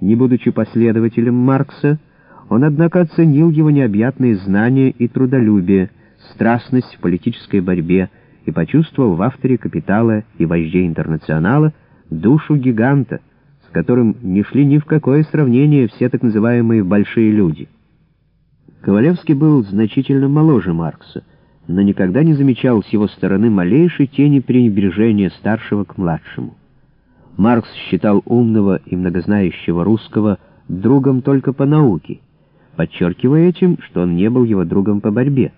Не будучи последователем Маркса, он, однако, оценил его необъятные знания и трудолюбие, страстность в политической борьбе и почувствовал в авторе «Капитала» и «Вождей интернационала» душу гиганта, с которым не шли ни в какое сравнение все так называемые «большие люди». Ковалевский был значительно моложе Маркса, но никогда не замечал с его стороны малейшей тени пренебрежения старшего к младшему. Маркс считал умного и многознающего русского другом только по науке, подчеркивая этим, что он не был его другом по борьбе.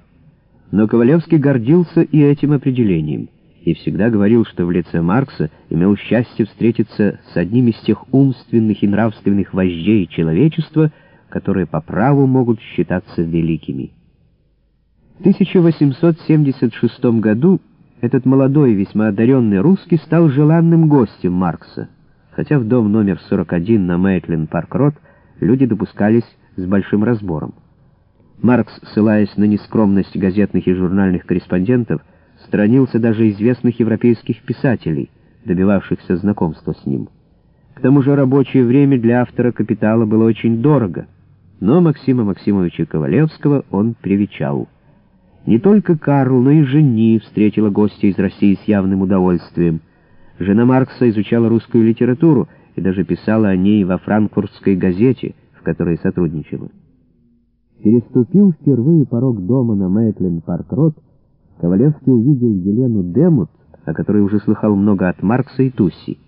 Но Ковалевский гордился и этим определением, и всегда говорил, что в лице Маркса имел счастье встретиться с одним из тех умственных и нравственных вождей человечества, которые по праву могут считаться великими. В 1876 году этот молодой, весьма одаренный русский стал желанным гостем Маркса, хотя в дом номер 41 на Мэйтлин Парк-Рот люди допускались с большим разбором. Маркс, ссылаясь на нескромность газетных и журнальных корреспондентов, сторонился даже известных европейских писателей, добивавшихся знакомства с ним. К тому же рабочее время для автора «Капитала» было очень дорого — но Максима Максимовича Ковалевского он привечал. Не только Карл, но и Женни встретила гостя из России с явным удовольствием. Жена Маркса изучала русскую литературу и даже писала о ней во франкфуртской газете, в которой сотрудничала. Переступив впервые порог дома на Мэйтленд-Парк-Род, Ковалевский увидел Елену Демут, о которой уже слыхал много от Маркса и Тусси.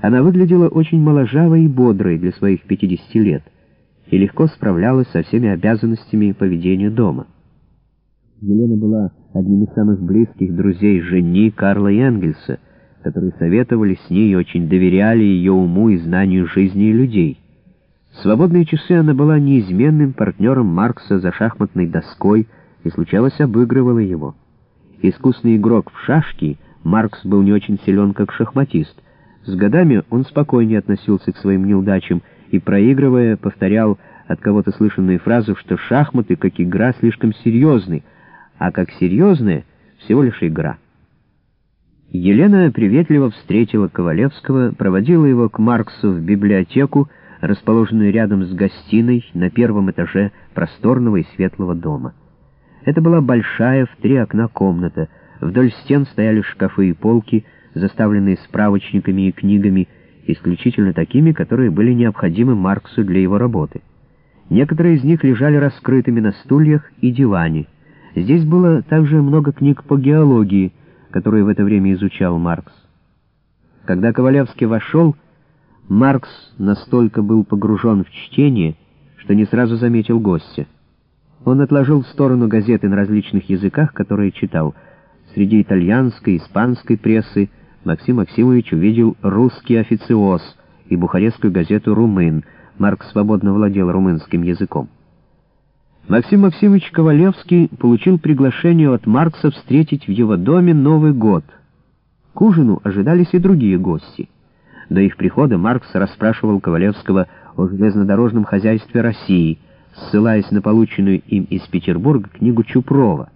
Она выглядела очень моложавой и бодрой для своих 50 лет — и легко справлялась со всеми обязанностями поведения дома. Елена была одним из самых близких друзей жени Карла Энгельса, которые советовали с ней и очень доверяли ее уму и знанию жизни и людей. В свободные часы она была неизменным партнером Маркса за шахматной доской и, случалось, обыгрывала его. Искусный игрок в шашки, Маркс был не очень силен как шахматист. С годами он спокойнее относился к своим неудачам и, проигрывая, повторял от кого-то слышанную фразу, что шахматы, как игра, слишком серьезны, а как серьезная — всего лишь игра. Елена приветливо встретила Ковалевского, проводила его к Марксу в библиотеку, расположенную рядом с гостиной на первом этаже просторного и светлого дома. Это была большая в три окна комната, вдоль стен стояли шкафы и полки, заставленные справочниками и книгами, исключительно такими, которые были необходимы Марксу для его работы. Некоторые из них лежали раскрытыми на стульях и диване. Здесь было также много книг по геологии, которые в это время изучал Маркс. Когда Ковалевский вошел, Маркс настолько был погружен в чтение, что не сразу заметил гостя. Он отложил в сторону газеты на различных языках, которые читал. Среди итальянской испанской прессы Максим Максимович увидел «Русский официоз» и бухарестскую газету «Румын». Марк свободно владел румынским языком. Максим Максимович Ковалевский получил приглашение от Маркса встретить в его доме Новый год. К ужину ожидались и другие гости. До их прихода Маркс расспрашивал Ковалевского о железнодорожном хозяйстве России, ссылаясь на полученную им из Петербурга книгу Чупрова.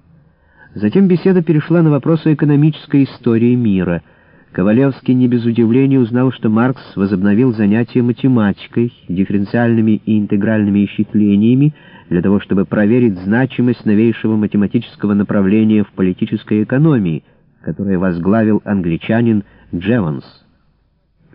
Затем беседа перешла на вопросы экономической истории мира — Ковалевский не без удивления узнал, что Маркс возобновил занятия математикой, дифференциальными и интегральными исчислениями для того, чтобы проверить значимость новейшего математического направления в политической экономии, которое возглавил англичанин Джеванс.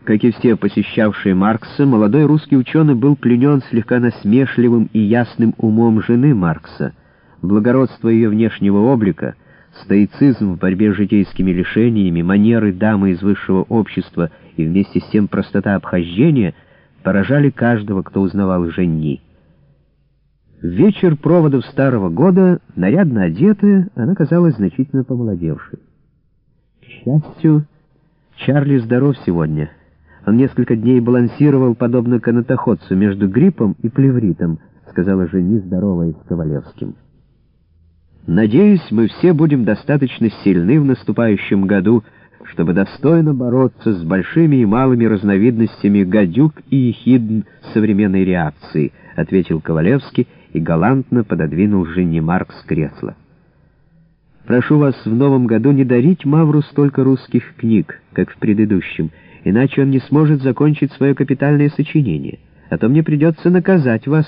Как и все посещавшие Маркса, молодой русский ученый был пленен слегка насмешливым и ясным умом жены Маркса, благородство ее внешнего облика — Стоицизм в борьбе с житейскими лишениями, манеры дамы из высшего общества и вместе с тем простота обхождения поражали каждого, кто узнавал Женни. В вечер проводов Старого года, нарядно одетая, она казалась значительно помолодевшей. К счастью, Чарли здоров сегодня. Он несколько дней балансировал, подобно канатоходцу, между гриппом и плевритом, сказала Жени, здоровая с Ковалевским. Надеюсь, мы все будем достаточно сильны в наступающем году, чтобы достойно бороться с большими и малыми разновидностями гадюк и ехидн современной реакции, ответил Ковалевский и галантно пододвинул жене Марк с кресла. Прошу вас в новом году не дарить Мавру столько русских книг, как в предыдущем, иначе он не сможет закончить свое капитальное сочинение — а то мне придется наказать вас